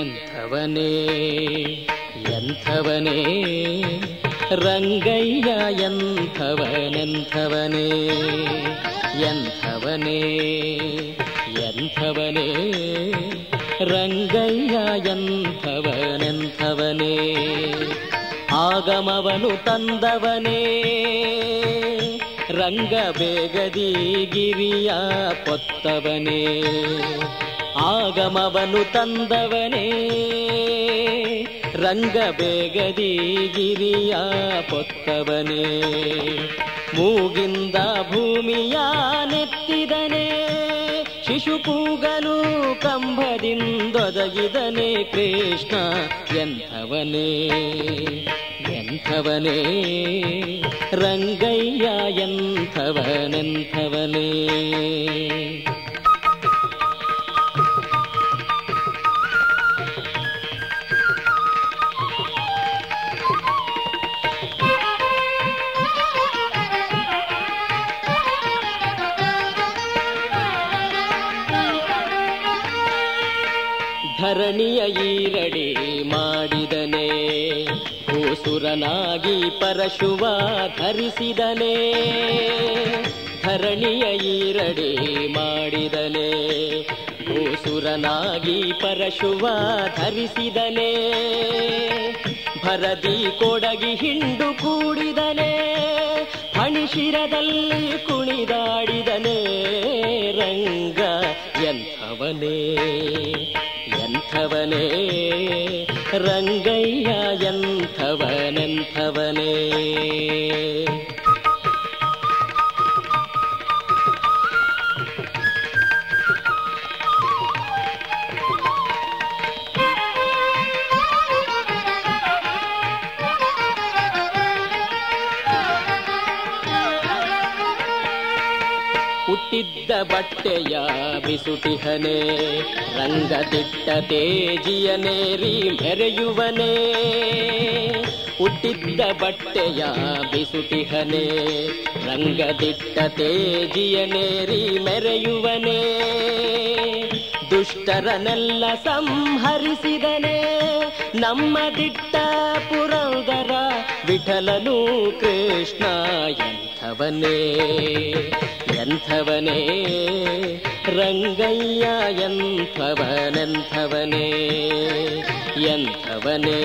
ಎಂಥವನೇ ಎಂಥವನೇ ರಂಗಯ್ಯ ಎಂಥವನೆಂಥವನೇ ಎಂಥವನೇ ಎಂಥವನೇ ರಂಗಯ್ಯ ಎಂಥವನೆಂಥವನೇ ಆಗಮವನು ತಂದವನೇ ರಂಗ ಬೇಗದಿ ಗಿರಿಯ ಪೊತ್ತವನೇ ಆಗಮವನು ತಂದವನೇ. ರಂಗ ಬೇಗದಿ ಗಿರಿಯ ಪೊತ್ತವನೇ. ಮೂಗಿಂದ ಭೂಮಿಯ ನೆತ್ತಿದನೇ. ಶಿಶು ಕೂಗಲು ಕಂಬದಿಂದೊದಗಿದನೇ ಕೃಷ್ಣ ಎಂಥವನೇ. ಎಂಥವನೇ. ರಂಗಯ್ಯ ಎಂಥವನೆಂಥವನೇ. ಧರಣಿಯ ಈರಡಿ ಮಾಡಿದನೆ. ಭೂಸುರನಾಗಿ ಪರಶುವ ಧರಿಸಿದನೆ. ಧರಣಿಯ ಈರಡಿ ಮಾಡಿದನೆ. ಭೂಸುರನಾಗಿ ಪರಶುವ ಧರಿಸಿದನೆ. ಭರದಿ ಕೊಡಗಿ ಹಿಂಡು ಕೂಡಿದನೆ. ಫಣಿಶಿರದಲ್ಲಿ ಕುಣಿದಾಡಿದನೆ. ರಂಗ ಎಂಥವನೇ ರಂಗಯ್ಯ ಎಂಥವನೆಂಥವನೇ ಹುಟ್ಟಿದ್ದ ಬಟ್ಟೆಯ ಬಿಸುಟಿಹನೆ ರಂಗದಿಟ್ಟ ತೇಜಿಯನೇರಿ ಮೆರೆಯುವನೇ ಹುಟ್ಟಿದ್ದ ಬಟ್ಟೆಯ ಬಿಸುಟಿಹನೆ ರಂಗದಿಟ್ಟ ತೇಜಿಯನೇರಿ ಮೆರೆಯುವನೇ. ದುಷ್ಟರನೆಲ್ಲ ಸಂಹರಿಸಿದನೆ ನಮ್ಮ ದಿಟ್ಟ ಪುರಂದರ ವಿಠಲನು ಕೃಷ್ಣ ಎಂಥವನೇ ಎಂಥವನೇ ರಂಗಯ್ಯ ಎಂಥವನೆಂಥವನೇ ಎಂಥವನೇ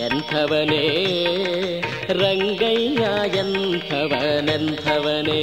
ಎಂಥವನೇ ರಂಗಯ್ಯ ಎಂಥವನೆಂಥವನೇ